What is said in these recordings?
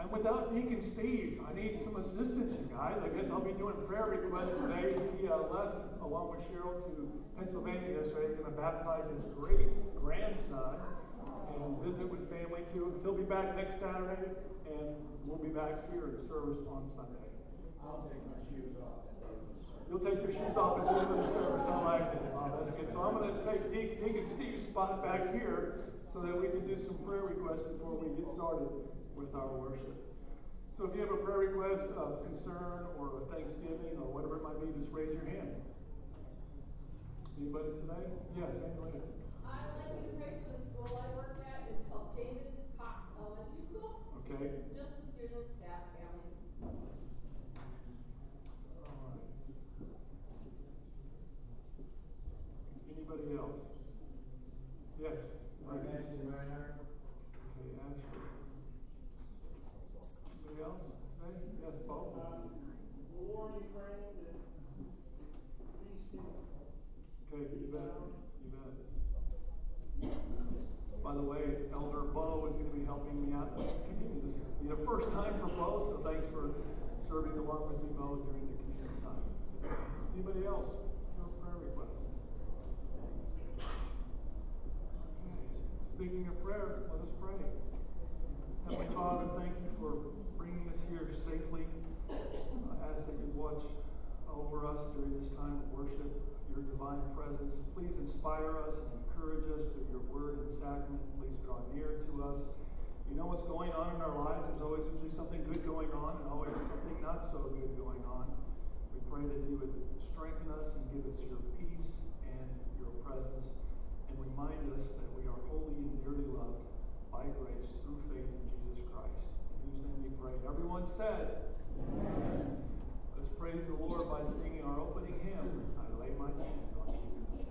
And without Deacon Steve, I need some assistance, you guys. I guess I'll be doing prayer requests today. He uh, left along with Cheryl to Pennsylvania yesterday. He's going to baptize his great grandson and visit with family too. He'll be back next Saturday, and we'll be back here in service on Sunday. I'll take my shoes off. You'll take your shoes off and end of the service. I like it. Oh, that's good. So I'm going to take Deacon Steve's spot back here so that we can do some prayer requests before we get started with our worship. So if you have a prayer request of concern or a thanksgiving or whatever it might be, just raise your hand. Anybody today? Yes, Angela. I would like you to pray for the school I work at. It's called David Cox Elementary School. Okay. Just the students, staff, families. Anybody else? Yes. Mike Ashley Reinhardt. Okay, Ashley. Anybody else? Yes, Paul. Um, warning praying that these Okay, you bet. You bet. By the way, Elder Bo is going to be helping me out. This is the first time for Bo, so thanks for serving along with me, Bo, during the community time. Anybody else? No prayer requests? Okay. Speaking of prayer, let us pray. Heavenly Father, thank you for bringing us here safely. Uh, I ask that you watch over us during this time of worship, your divine presence. Please inspire us and encourage us through your word and sacrament. Please draw near to us. You know what's going on in our lives. There's always usually something good going on and always something not so good going on. We pray that you would strengthen us and give us your peace and your presence and remind us that we are holy and dearly loved by grace through faith in Jesus Christ, whose name we pray. Everyone said, Amen. Let's praise the Lord by singing our opening hymn, I Lay My Sins on Jesus.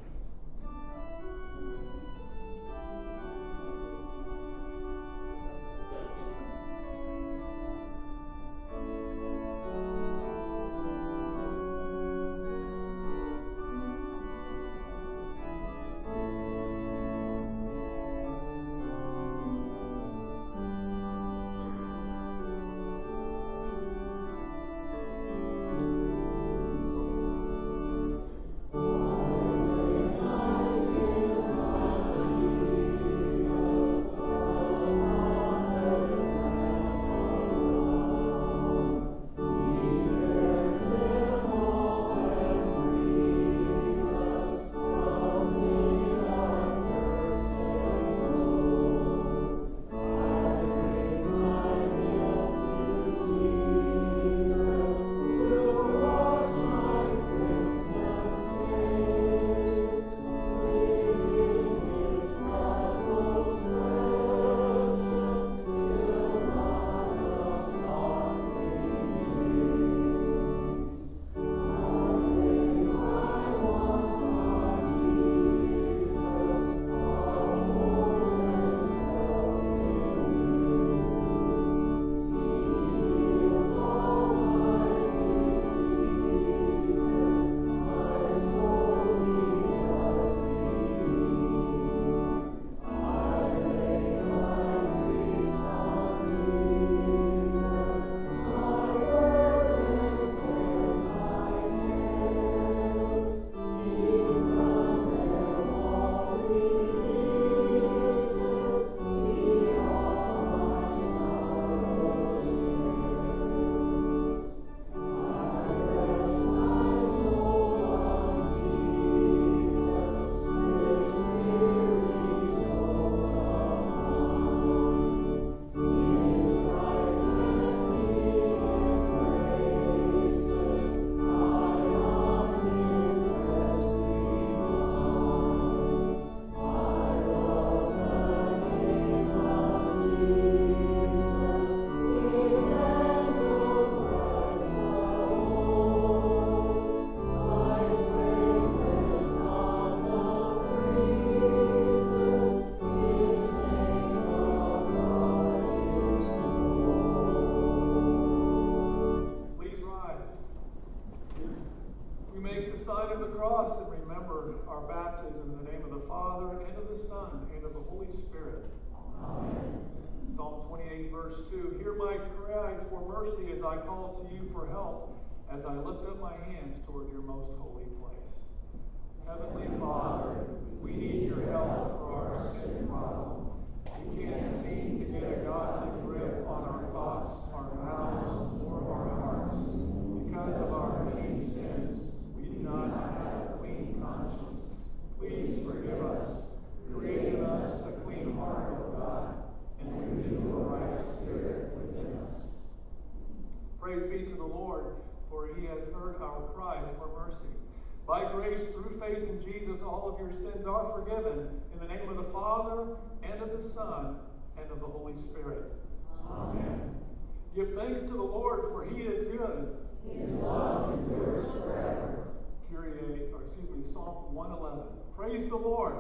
Cross and remember our baptism in the name of the Father, and of the Son, and of the Holy Spirit. Amen. Psalm 28, verse 2 Hear my cry for mercy as I call to you for help, as I lift up my hands toward your most holy place. Heavenly Father, we need your help for our sin problem. We can't seem to get a godly grip on our thoughts, our mouths, or our hearts. Because of our many sins, do not have a clean conscience. Please forgive us. Create in us a clean heart, O God, and renew a right spirit within us. Praise be to the Lord, for he has heard our cry for mercy. By grace, through faith in Jesus, all of your sins are forgiven. In the name of the Father, and of the Son, and of the Holy Spirit. Amen. Give thanks to the Lord, for he is good. His love endures forever. Or excuse me, Psalm 111. Praise the Lord.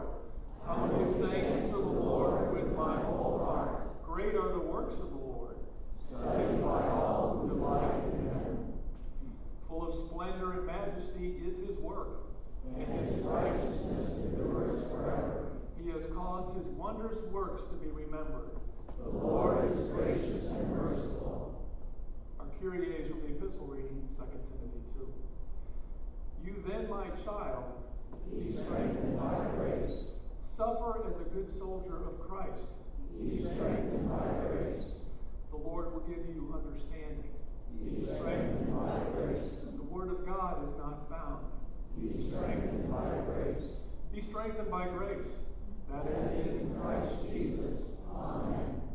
I will give thanks to the Lord with my whole heart. Great are the works of the Lord. Studied by all who delight in him. Full of splendor and majesty is his work, and his righteousness endures forever. He has caused his wondrous works to be remembered. The Lord is gracious and merciful. Our Kyrie is from the epistle reading, 2 Timothy 2. You then, my child, be strengthened by grace. Suffer as a good soldier of Christ. Be strengthened by grace. The Lord will give you understanding. Be strengthened by grace. The word of God is not bound. Be strengthened by grace. Be strengthened by grace. That is in Christ Jesus. Amen.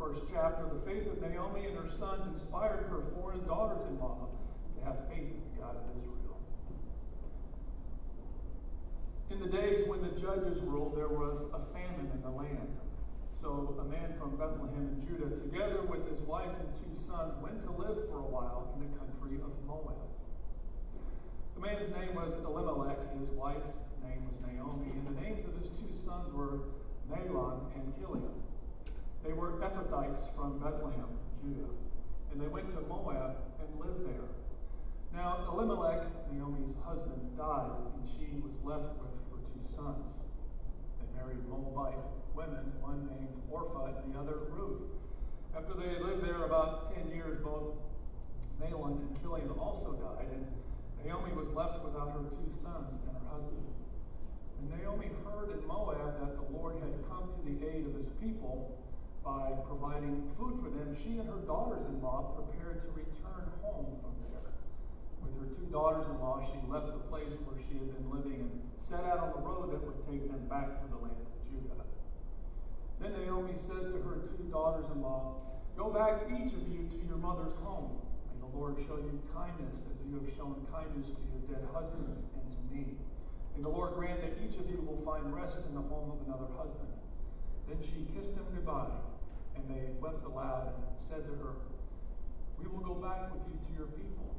First chapter, the faith of Naomi and her sons inspired her foreign daughters in law to have faith in the God of Israel. In the days when the judges ruled, there was a famine in the land. So a man from Bethlehem in Judah, together with his wife and two sons, went to live for a while in the country of Moab. The man's name was Elimelech, his wife's name was Naomi, and the names of his two sons were Mahlon and Chilion. They were Ephrathites from Bethlehem, Judah, and they went to Moab and lived there. Now, Elimelech, Naomi's husband, died, and she was left with her two sons. They married Moabite women, one named Orpah and the other Ruth. After they had lived there about 10 years, both Mahlon and Chilion also died, and Naomi was left without her two sons and her husband. And Naomi heard in Moab that the Lord had come to the aid of his people by providing food for them, she and her daughters in law prepared to return home from there. With her two daughters in law, she left the place where she had been living and set out on the road that would take them back to the land of Judah. Then Naomi said to her two daughters in law, Go back, each of you, to your mother's home, and the Lord show you kindness as you have shown kindness to your dead husbands and to me. And the Lord grant that each of you will find rest in the home of another husband. Then she kissed him goodbye, and they wept aloud and said to her, We will go back with you to your people.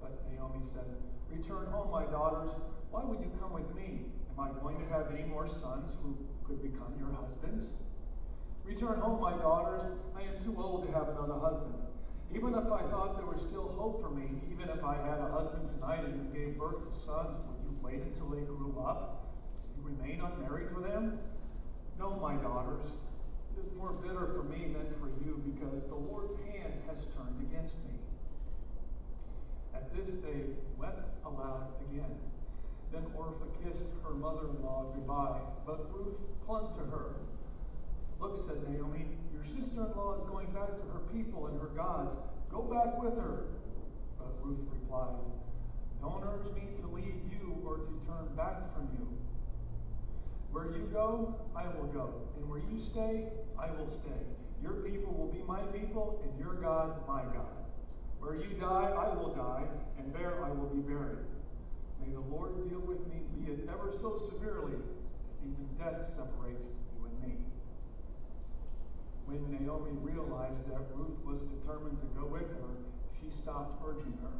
But Naomi said, Return home, my daughters. Why would you come with me? Am I going to have any more sons who could become your husbands? Return home, my daughters. I am too old to have another husband. Even if I thought there was still hope for me, even if I had a husband tonight and gave birth to sons, wait until they grew up? You remain unmarried for them? No, my daughters. It is more bitter for me than for you, because the Lord's hand has turned against me. At this they wept aloud again. Then Orpah kissed her mother in law goodbye, but Ruth clung to her. Look, said Naomi, your sister in law is going back to her people and her gods. Go back with her. But Ruth replied, Don't urge me to leave you or to turn back from you. Where you go, I will go, and where you stay, I will stay. Your people will be my people, and your God my God. Where you die, I will die, and there I will be buried. May the Lord deal with me, be it ever so severely, even death separates you and me. When Naomi realized that Ruth was determined to go with her, she stopped urging her.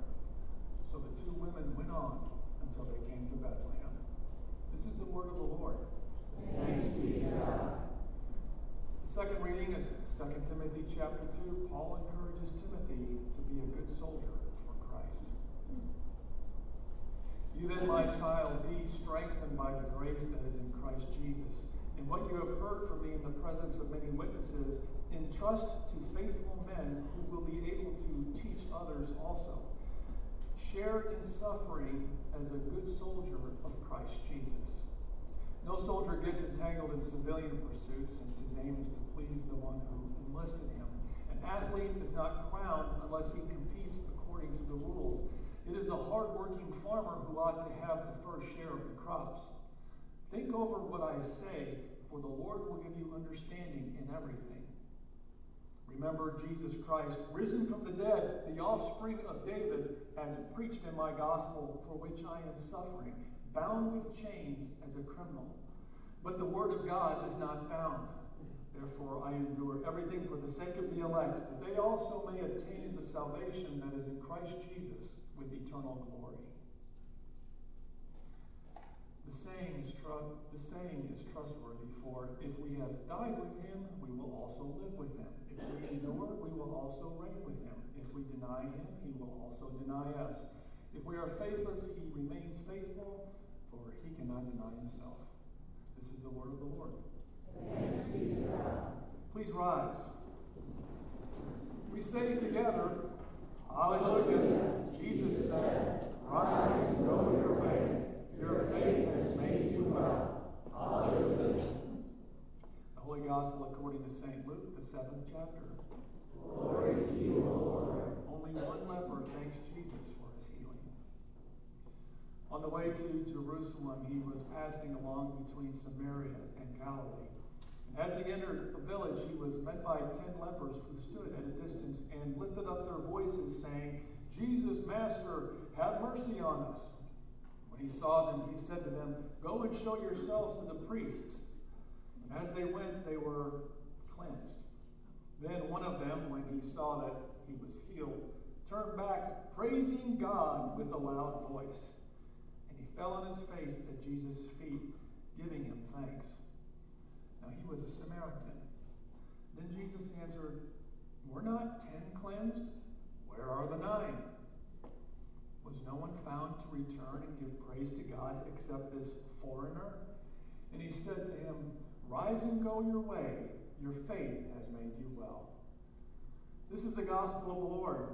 So the two women went on until they came to Bethlehem. This is the word of the Lord. Thanks be to God. The second reading is 2 Timothy chapter 2. Paul encourages Timothy to be a good soldier for Christ. You then, my child, be strengthened by the grace that is in Christ Jesus. And what you have heard from me in the presence of many witnesses, entrust to faithful men who will be able to teach others also. Share in suffering as a good soldier of Christ Jesus. No soldier gets entangled in civilian pursuits since his aim is to please the one who enlisted him. An athlete is not crowned unless he competes according to the rules. It is the hardworking farmer who ought to have the first share of the crops. Think over what I say, for the Lord will give you understanding in everything. Remember Jesus Christ, risen from the dead, the offspring of David, as preached in my gospel, for which I am suffering, bound with chains as a criminal. But the word of God is not bound. Therefore, I endure everything for the sake of the elect, that they also may obtain the salvation that is in Christ Jesus with eternal glory. The saying is tru- the saying is trustworthy, for if we have died with him, we will also live with him. If we endure, we will also reign with him. If we deny him, he will also deny us. If we are faithless, he remains faithful, for he cannot deny himself. This is the word of the Lord. Please rise. We say together, Hallelujah. Jesus said, Rise and go your way. Your faith has made you well. Hallelujah. The Holy Gospel according to St. Luke, the seventh chapter. Glory to you, O Lord. Only one leper thanks Jesus for his healing. On the way to Jerusalem, he was passing along between Samaria and Galilee. And as he entered a village, he was met by ten lepers who stood at a distance and lifted up their voices, saying, Jesus, Master, have mercy on us. He saw them, he said to them, Go and show yourselves to the priests. And as they went, they were cleansed. Then one of them, when he saw that he was healed, turned back, praising God with a loud voice. And he fell on his face at Jesus' feet, giving him thanks. Now he was a Samaritan. Then Jesus answered, Were not ten cleansed? Where are the nine? Was no one found to return and give praise to God except this foreigner? And he said to him, Rise and go your way. Your faith has made you well. This is the gospel of the Lord.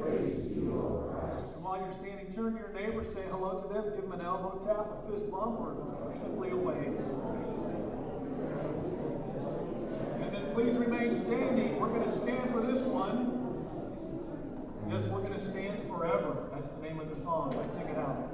Praise you, Christ. And while you're standing, turn to your neighbor, say hello to them, give them an elbow tap, a fist bump, or, or simply a wave. And then please remain standing. We're going to stand for this one. Yes, we're going to stand forever. That's the name of the song. Let's sing it out.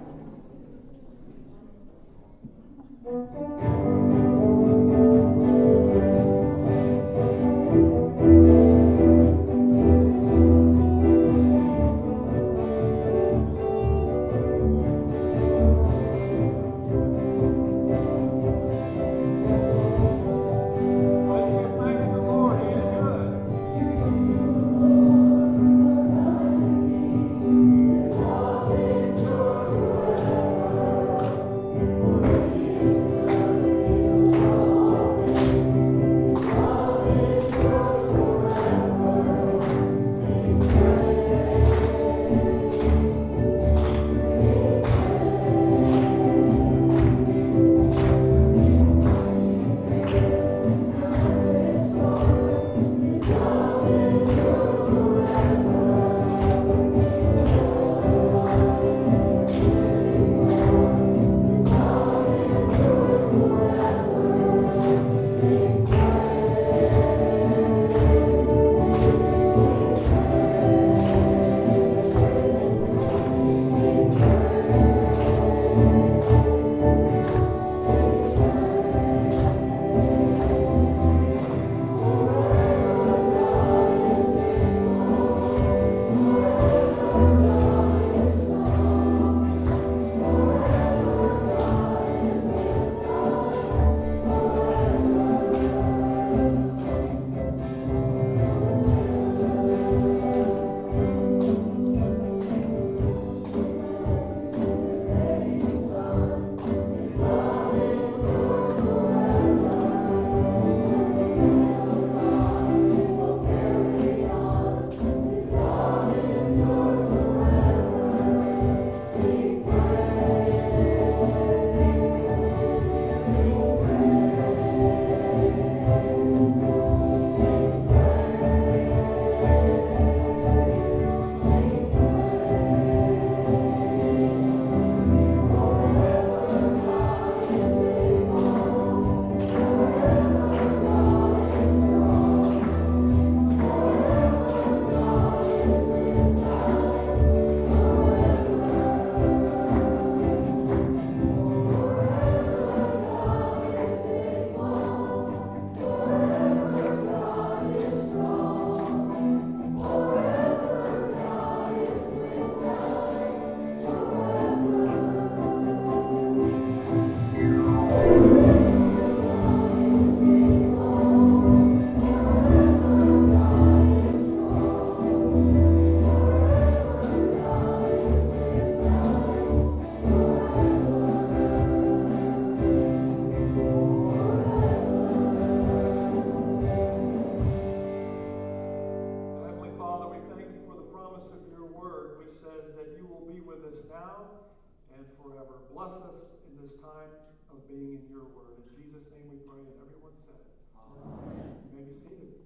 Bless us in this time of being in your word. In Jesus' name we pray, and everyone said, Amen. You may be seated.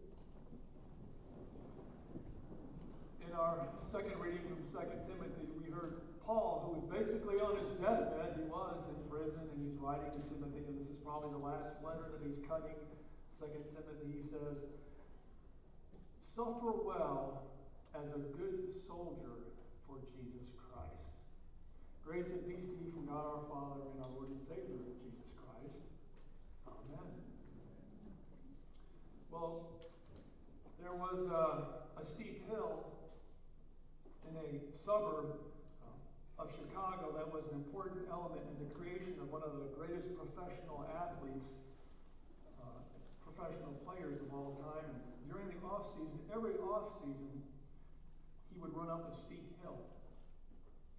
In our second reading from 2 Timothy, we heard Paul, who was basically on his deathbed. He was in prison, and he's writing to Timothy, and this is probably the last letter that he's cutting. 2 Timothy, he says, Suffer well as a good soldier for Jesus Christ. Grace and peace to you from God our Father and our Lord and Savior, Jesus Christ. Amen. Well, there was a, a steep hill in a suburb uh, of Chicago that was an important element in the creation of one of the greatest professional athletes, uh, professional players of all time. And during the off season, every off season, he would run up a steep hill.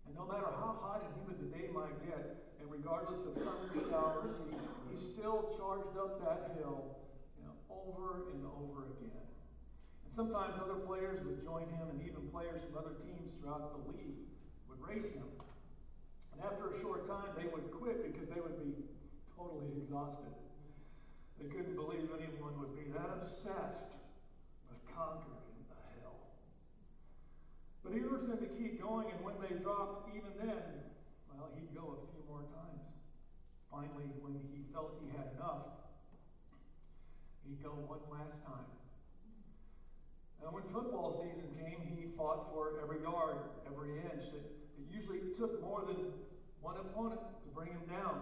And no matter how hot and humid the day might get, and regardless of thunder showers, he, he still charged up that hill you know, over and over again. And sometimes other players would join him, and even players from other teams throughout the league would race him. And after a short time, they would quit because they would be totally exhausted. They couldn't believe anyone would be that obsessed with conquering. But he urged them to keep going, and when they dropped, even then, well, he'd go a few more times. Finally, when he felt he had enough, he'd go one last time. And when football season came, he fought for every yard, every inch. It, it usually took more than one opponent to bring him down.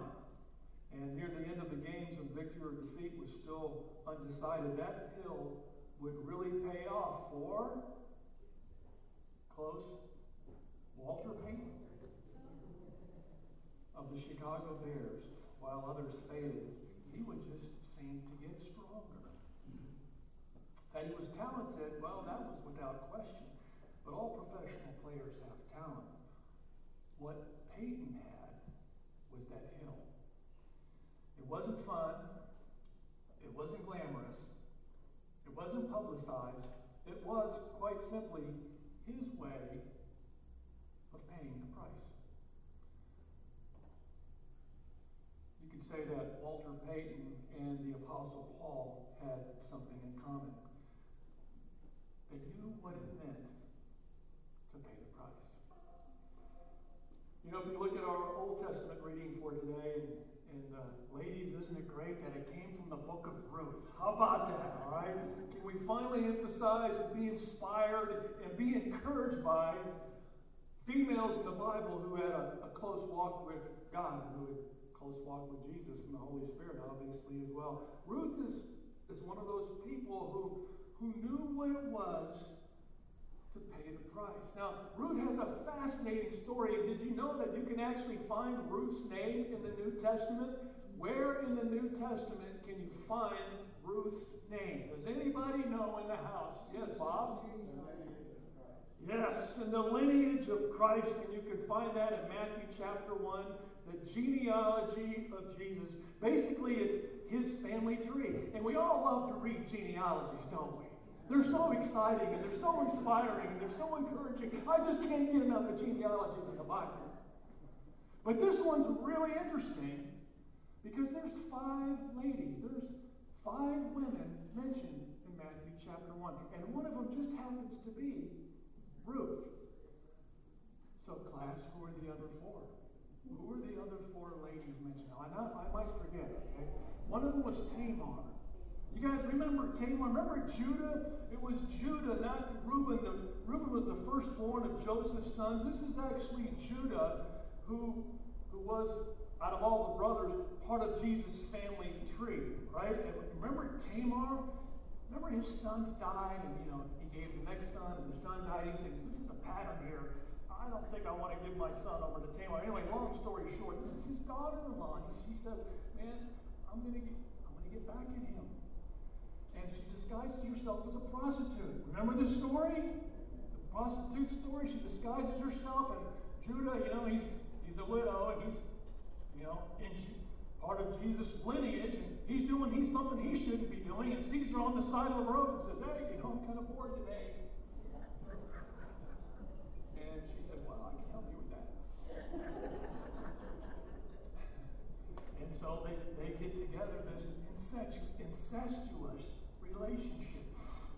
And near the end of the games, when victory or defeat was still undecided, that hill would really pay off for close Walter Payton of the Chicago Bears. While others faded, he would just seem to get stronger. That he was talented, well, that was without question. But all professional players have talent. What Payton had was that hill. It wasn't fun. It wasn't glamorous. It wasn't publicized. It was, quite simply, his way of paying the price. You could say that Walter Payton and the Apostle Paul had something in common. They knew what it meant to pay the price. You know, if you look at our Old Testament reading for today, and, and uh, ladies, isn't it great that it came from the book of Ruth? How about that, all right? Can we finally emphasize and be inspired and be encouraged by females in the Bible who had a, a close walk with God, who had a close walk with Jesus and the Holy Spirit, obviously, as well. Ruth is, is one of those people who who knew what it was to pay the price. Now, Ruth has a fascinating story. Did you know that you can actually find Ruth's name in the New Testament? Where in the New Testament can you find Ruth's name? Does anybody know in the house? Yes, Bob? Yes, in the lineage of Christ, and you can find that in Matthew chapter 1, the genealogy of Jesus. Basically, it's his family tree. And we all love to read genealogies, don't we? They're so exciting and they're so inspiring and they're so encouraging. I just can't get enough of genealogies in the Bible. But this one's really interesting because there's five ladies, there's five women mentioned in Matthew chapter 1. And one of them just happens to be Ruth. So, class, who are the other four? Who are the other four ladies mentioned? I, I might forget, okay? One of them was Tamar. You guys remember Tamar? Remember Judah? It was Judah, not Reuben. The, Reuben was the firstborn of Joseph's sons. This is actually Judah, who, who was, out of all the brothers, part of Jesus' family tree, right? And remember Tamar? Remember his sons died, and you know he gave the next son, and the son died. He's thinking, "This is a pattern here. I don't think I want to give my son over to Tamar." Anyway, long story short, this is his daughter-in-law. She says, "Man, I'm gonna get, I'm gonna get back at him." and she disguises herself as a prostitute. Remember this story? The prostitute story? She disguises herself, and Judah, you know, he's, he's a widow, and he's, you know, and she, part of Jesus' lineage, and he's doing he's something he shouldn't be doing, and sees her on the side of the road and says, Hey, you know, I'm kind of bored today. and she said, Well, I can help you with that. and so they, they get together, this incestuous relationship.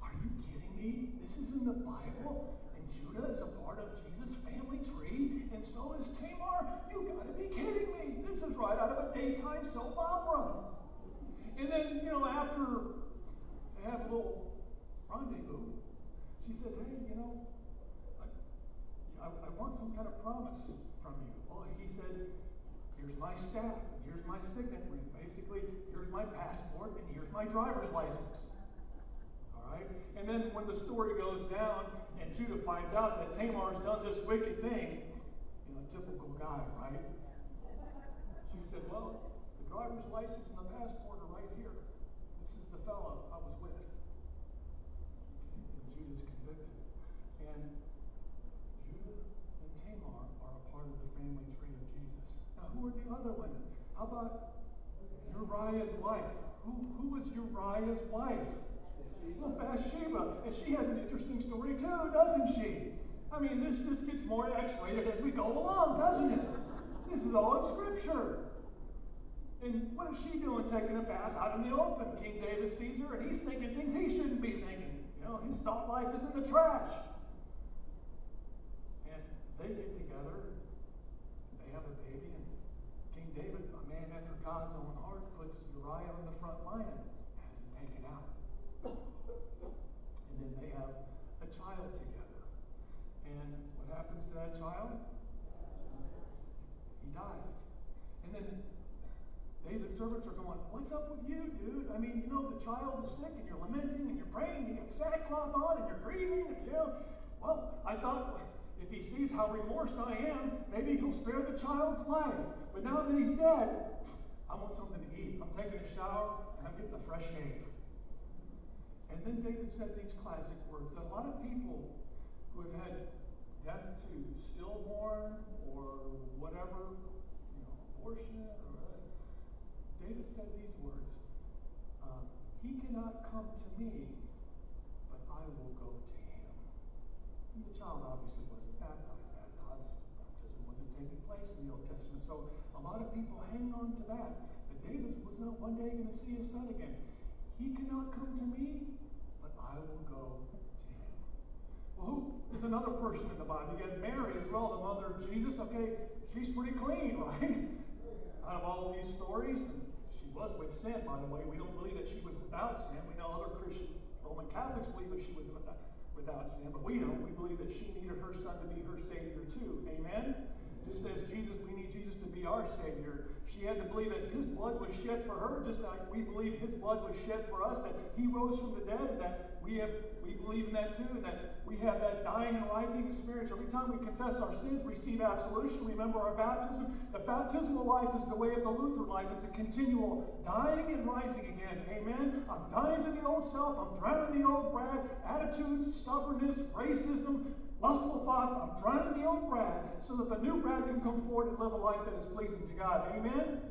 Are you kidding me? This is in the Bible, and Judah is a part of Jesus' family tree, and so is Tamar. You gotta be kidding me. This is right out of a daytime soap opera. And then, you know, after they have a little rendezvous, she says, Hey, you know, I, I, I want some kind of promise from you. Well, he said, here's my staff, and here's my signet ring. Basically, here's my passport, and here's my driver's license. Right? And then when the story goes down, and Judah finds out that Tamar's done this wicked thing, you know, typical guy, right? She said, Well, the driver's license and the passport are right here. This is the fellow I was with. And Judah's convicted. And Judah and Tamar are a part of the family tree of Jesus. Now, who are the other women? How about Uriah's wife? Who, who was Uriah's wife? Bathsheba. And she has an interesting story too, doesn't she? I mean, this just gets more X rated as we go along, doesn't it? This is all in Scripture. And what is she doing taking a bath out in the open? King David sees her and he's thinking things he shouldn't be thinking. You know, his thought life is in the trash. And they get together, they have a baby, and King David, a man after God's own heart, puts Uriah on the front line and has him taken out. And they have a child together. And what happens to that child? He dies. And then they, the servants are going, What's up with you, dude? I mean, you know, the child is sick and you're lamenting and you're praying, you got sackcloth on and you're grieving, and you know. Well, I thought if he sees how remorse I am, maybe he'll spare the child's life. But now that he's dead, I want something to eat. I'm taking a shower and I'm getting a fresh shave. And then David said these classic words that a lot of people who have had death to stillborn or whatever, you know, abortion or whatever, David said these words um, He cannot come to me, but I will go to him. And the child obviously wasn't baptized. Baptized, baptism wasn't taking place in the Old Testament. So a lot of people hang on to that. But David was not one day going to see his son again. He cannot come to me, but I will go to him. Well, who is another person in the Bible? You got Mary as well, the mother of Jesus. Okay, she's pretty clean, right? Out of all these stories, and she was with sin, by the way. We don't believe that she was without sin. We know other Christian Roman Catholics believe that she was without sin, but we don't. We believe that she needed her son to be her Savior too. Amen? Just as Jesus, we need Jesus to be our Savior. She had to believe that His blood was shed for her, just like we believe His blood was shed for us, that He rose from the dead, and that we have we believe in that too, and that we have that dying and rising experience. Every time we confess our sins, we receive absolution, remember our baptism. The baptismal life is the way of the Lutheran life. It's a continual dying and rising again. Amen. I'm dying to the old self, I'm drowning the old Brad, attitudes, stubbornness, racism, lustful thoughts. I'm drowning the old Brad so that the new Brad can come forward and live a life that is pleasing to God. Amen?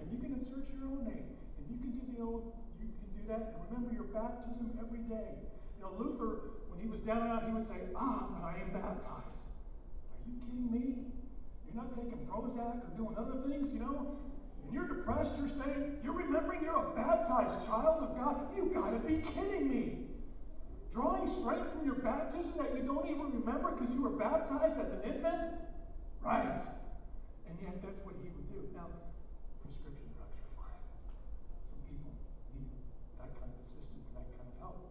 And you can insert your own name. And you can do the old, you can do that. And remember your baptism every day. You know, Luther, when he was down and out, he would say, Ah, but I am baptized. Are you kidding me? You're not taking Prozac or doing other things, you know? When you're depressed, you're saying, you're remembering you're a baptized child of God. You gotta be kidding me. Drawing strength from your baptism that you don't even remember because you were baptized as an infant? Right. And yet that's what he would do. Now, prescription drugs are fine. Some people need that kind of assistance, that kind of help.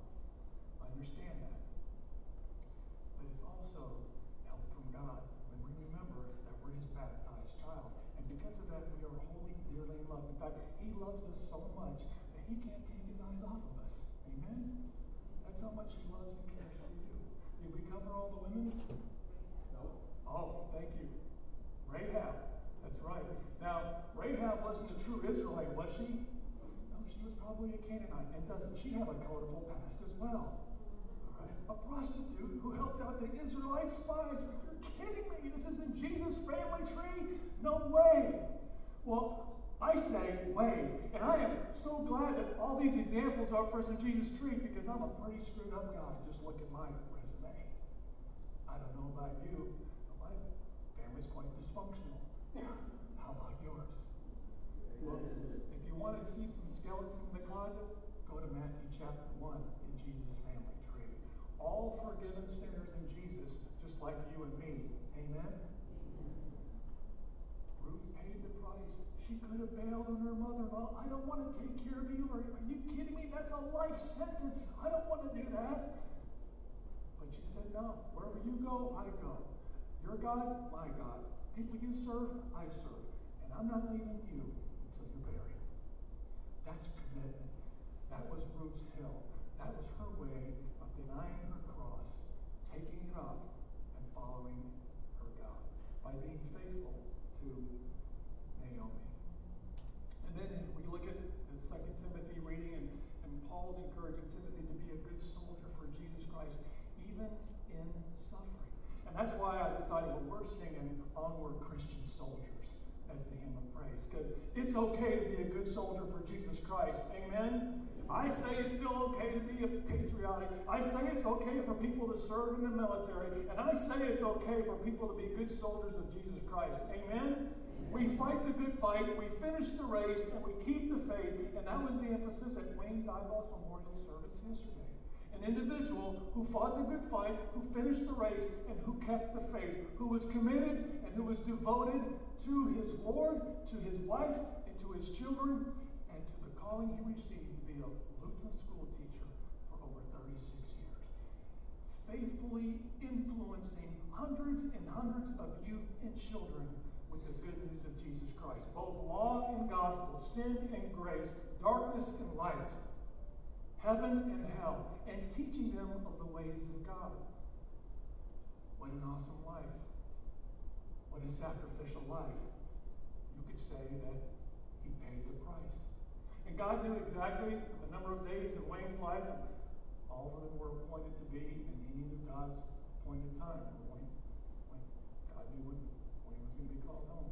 I understand that. But it's also help from God when we remember that we're his baptized child. And because of that, we are holy, dearly loved. In fact, he loves us so much that he can't take his eyes off of us. Amen? That's how much he loves and cares for you. Did we cover all the women? No. Oh, thank you. Rahab. That's right. Now, Wasn't a true Israelite, was she? No, she was probably a Canaanite. And doesn't she have a colorful past as well? A prostitute who helped out the Israelite spies. You're kidding me. This isn't Jesus' family tree? No way. Well, I say way. And I am so glad that all these examples are for in Jesus' tree because I'm a pretty screwed up guy. Just look at my resume. I don't know about you, but my family's quite dysfunctional. How about yours? Well, if you want to see some skeletons in the closet, go to Matthew chapter 1 in Jesus' family tree. All forgiven sinners in Jesus just like you and me. Amen? Ruth paid the price. She could have bailed on her mother in law. I don't want to take care of you. Are, are you kidding me? That's a life sentence. I don't want to do that. But she said, No, wherever you go, I go. Your God, my God. People you serve, I serve. And I'm not leaving you until you're buried. That's commitment. That was Ruth's hill. That was her way of denying her cross, taking it up, and following her God by being faithful to Naomi. And then we look at the second Timothy reading, and, and Paul's encouraging Timothy to be a good soldier for Jesus Christ, even in suffering. And that's why I decided well, we're singing Onward Christian Soldiers as the hymn of praise. Because it's okay to be a good soldier for Jesus Christ. Amen? I say it's still okay to be a patriotic. I say it's okay for people to serve in the military. And I say it's okay for people to be good soldiers of Jesus Christ. Amen? We fight the good fight, we finish the race, and we keep the faith. And that was the emphasis at Wayne Dyball's memorial service yesterday. An individual who fought the good fight, who finished the race, and who kept the faith, who was committed who was devoted to his Lord, to his wife, and to his children, and to the calling he received to be a Lutheran school teacher for over 36 years. Faithfully influencing hundreds and hundreds of youth and children with the good news of Jesus Christ, both law and gospel, sin and grace, darkness and light heaven and hell, and teaching them of the ways of God. What an awesome life. What a sacrificial life. You could say that he paid the price. And God knew exactly the number of days in Wayne's life, and all of them were appointed to be, and he knew God's appointed time. God knew when, he was going to be called home.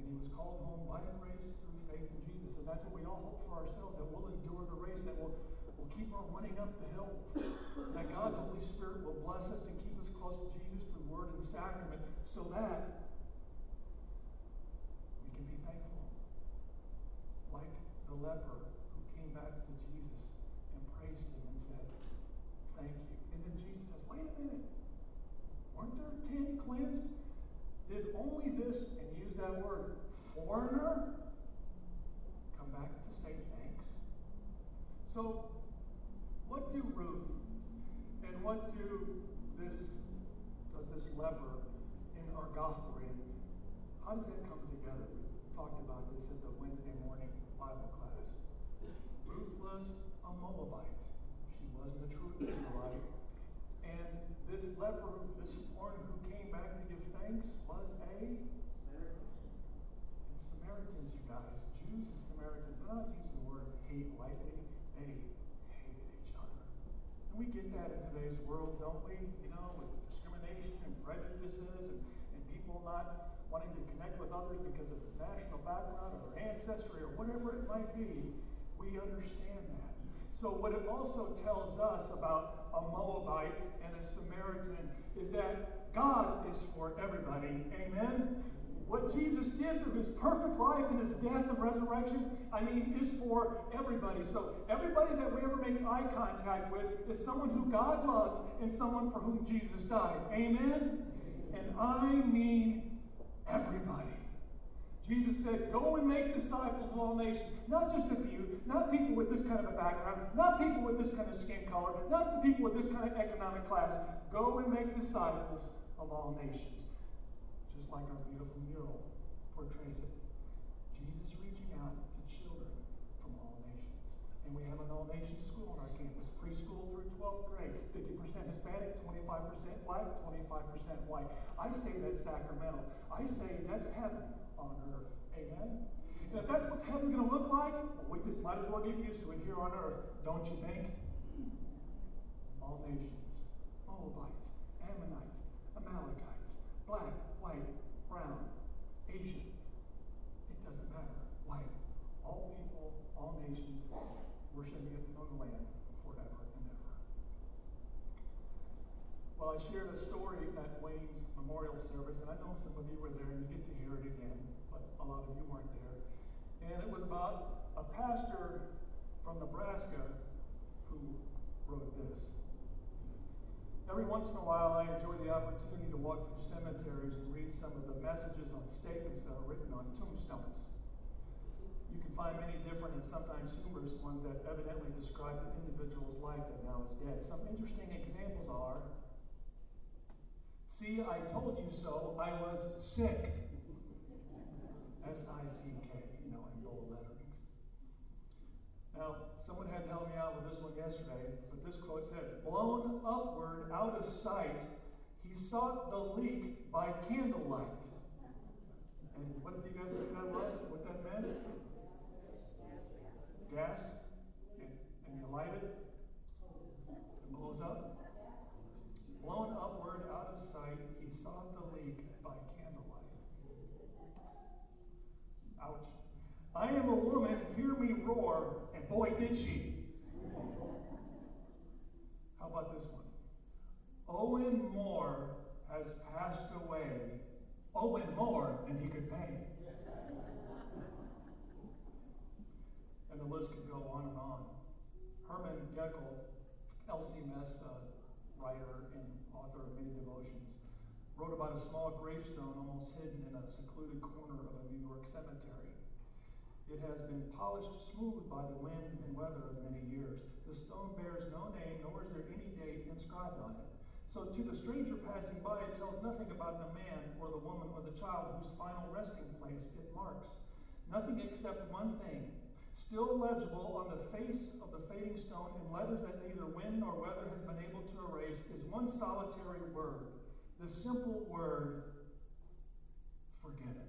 And he was called home by grace through faith in Jesus. And that's what we all hope for ourselves, that we'll endure the race, that we'll We'll keep on running up the hill. that God, the Holy Spirit, will bless us and keep us close to Jesus through word and sacrament so that can be thankful. Like the leper who came back to Jesus and praised him and said, Thank you. And then Jesus says, Wait a minute. Weren't there ten cleansed? Did only this, and use that word, foreigner, come back to say thanks? So, what do Ruth and what do this does this leper in our gospel reading? How does that come together? Talked about this at the Wednesday morning Bible class. Ruth was a Moabite. She wasn't a true Israelite. And this leper, this foreigner who came back to give thanks, was a and Samaritans, you guys, Jews and Samaritans, I'm not using the word hate lightly. They hated each other. And we get that in today's world, don't we? You know, with discrimination and prejudices and, and people not wanting to connect with others because of their national background or their ancestry or whatever it might be. We understand that. So, what it also tells us about a Moabite and a Samaritan is that God is for everybody. Amen? What Jesus did through his perfect life and his death and resurrection, I mean, is for everybody. So, everybody that we ever make eye contact with is someone who God loves and someone for whom Jesus died. Amen? And I mean everybody. Jesus said, Go and make disciples of all nations. Not just a few, not people with this kind of a background, not people with this kind of skin color, not the people with this kind of economic class. Go and make disciples of all nations. Just like our beautiful mural portrays it. Jesus reaching out to children from all nations. And we have an all nation school on our campus, preschool through 12th grade. 50% Hispanic, 25% white, 25% white. I say that's sacramental. I say that's heaven on earth. Amen? And if that's what heaven's going to look like, well, we just might as well get used to it here on earth, don't you think? Hmm. All nations Moabites, Ammonites, Amalekites, black, white, brown, Asian. It doesn't matter. White. All people, all nations, of the land forever and ever. Well, I shared a story at Wayne's memorial service, and I know some of you were there and you get to hear it again, but a lot of you weren't there. And it was about a pastor from Nebraska who wrote this. Every once in a while, I enjoy the opportunity to walk through cemeteries and read some of the messages on statements that are written on tombstones. You can find many different and sometimes humorous ones that evidently describe the individual's life that now is dead. Some interesting examples are See, I told you so, I was sick. S I C K, you know, in letterings. Now, someone had to help me out with this one yesterday, but this quote said, Blown upward out of sight, he sought the leak by candlelight. And what did you guys think that was? What that meant? Gas and, you light it, it blows up. Blown upward out of sight, he saw the leak by candlelight. Ouch. I am a woman, hear me roar, and boy did she. How about this one? Owen Moore has passed away. Owen Moore, and he could pay. And the list could go on and on. Herman Gockel, LCMS uh, writer and author of many devotions, wrote about a small gravestone almost hidden in a secluded corner of a New York cemetery. It has been polished smooth by the wind and weather of many years. The stone bears no name, nor is there any date inscribed on it. So, to the stranger passing by, it tells nothing about the man or the woman or the child whose final resting place it marks. Nothing except one thing still legible on the face of the fading stone in letters that neither wind nor weather has been able to erase, is one solitary word the simple word forgiven.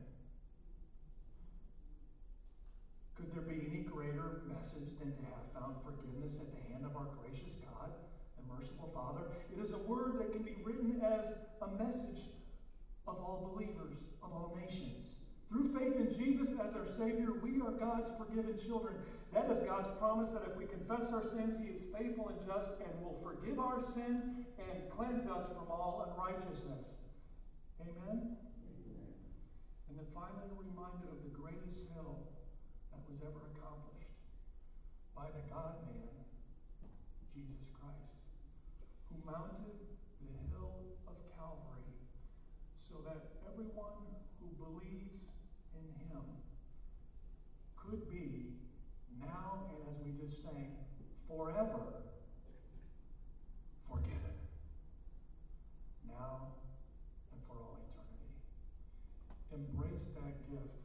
Could there be any greater message than to have found forgiveness at the hand of our gracious God and merciful Father? It is a word that can be written as a message of all believers, of all nations. Through faith in Jesus as our Savior, we are God's forgiven children. That is God's promise that if we confess our sins, He is faithful and just and will forgive our sins and cleanse us from all unrighteousness. Amen? And then finally, a reminder of the greatest hill that was ever accomplished by the God man, Jesus Christ, who mounted the hill of Calvary so that everyone who believes him could be now and as we just sang, forever forgiven. Now and for all eternity. Embrace that gift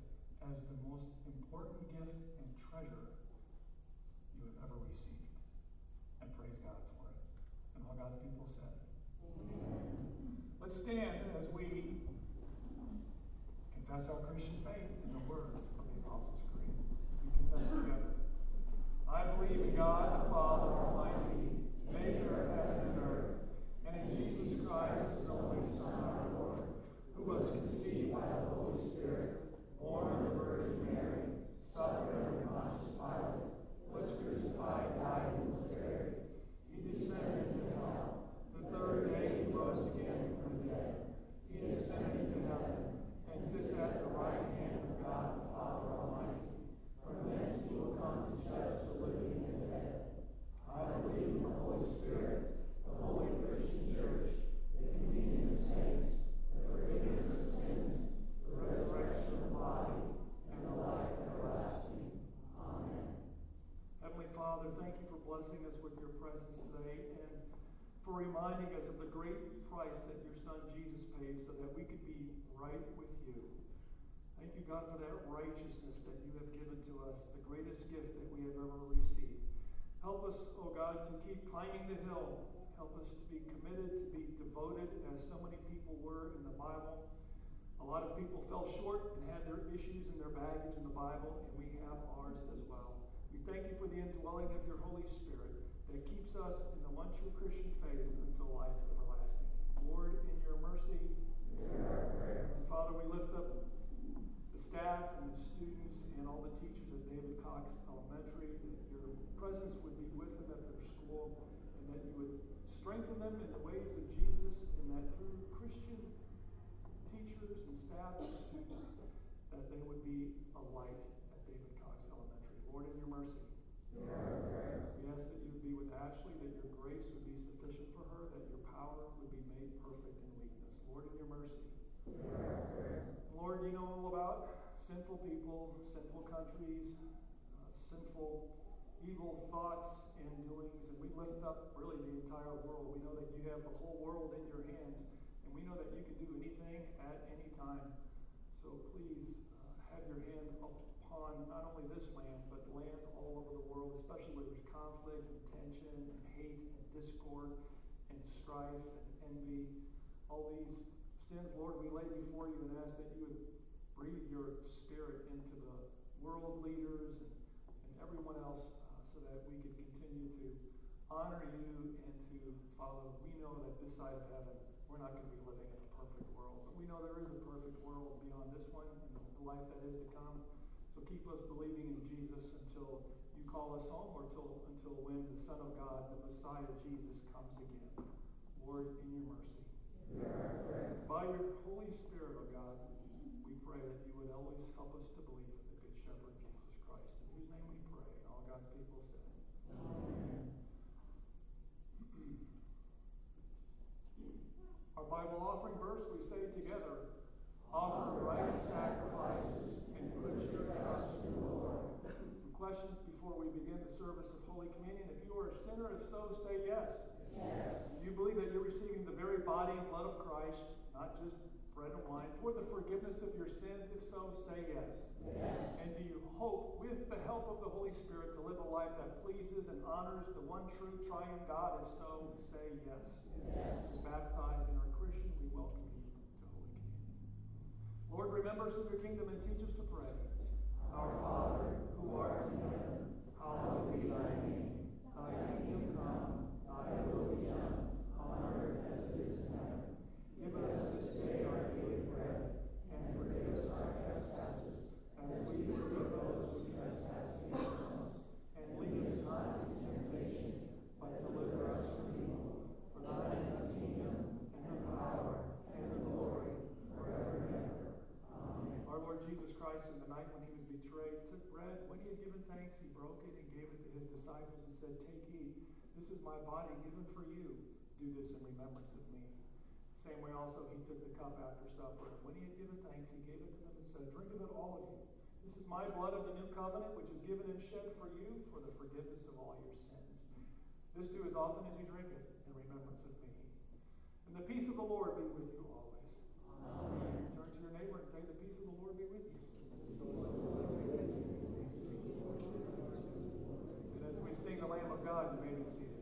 as the most important gift and treasure you have ever received. And praise God for it. And all God's people said. Amen. Let's stand as we confess our Christian faith in the words of the Apostles' Creed. We confess together. I believe in God the Father Almighty, maker of heaven and earth, and in Jesus Christ, his only Son, our Lord, who was conceived by the Holy Spirit, born of the Virgin Mary, suffered under Pontius Pilate, was crucified, died, and was buried. He descended into hell. The third day he rose again from the dead. He ascended to heaven and sits at the right hand of God the Father Almighty. From thence he will come to judge the living and the dead. I believe in the Holy Spirit, the holy Christian church, the communion of saints, the forgiveness of sins, the resurrection of the body, and the life everlasting. Amen. Heavenly Father, thank you for blessing us with your presence today and for reminding us of the great price that your Son Jesus paid so that we could be right with you. Thank you, God, for that righteousness that you have given to us, the greatest gift that we have ever received. Help us, oh God, to keep climbing the hill. Help us to be committed, to be devoted, as so many people were in the Bible. A lot of people fell short and had their issues and their baggage in the Bible, and we have ours as well. Thank you for the indwelling of your Holy Spirit that keeps us in the one true Christian faith until life everlasting. Lord, in your mercy, and Father, we lift up the staff and the students and all the teachers at David Cox Elementary, that your presence would be with them at their school, and that you would strengthen them in the ways of Jesus, and that through Christian teachers and staff and students, that they would be a light at David Cox Elementary. Lord, in your mercy. We ask that you would be with Ashley, that your grace would be sufficient for her, that your power would be made perfect in weakness. Lord, in your mercy. Lord, you know all about sinful people, sinful countries, uh, sinful, evil thoughts and doings, and we lift up really the entire world. We know that you have the whole world in your hands, and we know that you can do anything at any time. So please uh, have your hand upon not only this land, but lands all over the world, especially where there's conflict and tension and hate and discord and strife and envy. All these sins, Lord, we lay before you and ask that you would breathe your spirit into the world leaders and, and everyone else uh, so that we could continue to honor you and to follow. We know that this side of heaven, we're not going to be living in a perfect world, but we know there is a perfect world beyond this one and the life that is to come. So keep us believing in Jesus until you call us home or until, until when the Son of God, the Messiah Jesus, comes again. Lord, in your mercy. By your Holy Spirit, O oh God, we pray that you would always help us to believe in the Good Shepherd, Jesus Christ, in whose name we pray. And all God's people said. Amen. Our Bible offering verse, we say together, Offer right sacrifices and put your trust in the Lord. Some questions before we begin the service of Holy Communion. If you are a sinner, if so, say yes. Yes. Do you believe that you're receiving the very body and blood of Christ, not just bread and wine, for the forgiveness of your sins? If so, say yes. Yes. And do you hope, with the help of the Holy Spirit, to live a life that pleases and honors the one true triune God? If so, say yes. Yes. Baptized and are Christian, we welcome Lord, remember us in your kingdom and teach us to pray. Our Father, who art in heaven, hallowed be thy name. Thy kingdom come, thy will be done, on earth as it is in heaven. Give us this day our daily bread, and forgive us our trespasses, as we forgive those who trespass against us. And lead us not into temptation, but deliver us from evil. For thine is the kingdom, and the power, and the glory, forever and ever. Amen. Our Lord Jesus Christ, in the night when he was betrayed, took bread. When he had given thanks, he broke it and gave it to his disciples and said, Take, eat. This is my body given for you. Do this in remembrance of me. Same way also he took the cup after supper. And when he had given thanks, he gave it to them and said, Drink of it, all of you. This is my blood of the new covenant, which is given and shed for you for the forgiveness of all your sins. This do as often as you drink it in remembrance of me. And the peace of the Lord be with you always. Turn to your neighbor and say, The peace of the Lord be with you. And as we sing the Lamb of God, you may be seated.